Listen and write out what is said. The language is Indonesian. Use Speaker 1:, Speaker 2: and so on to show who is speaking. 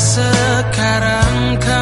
Speaker 1: sekarang kau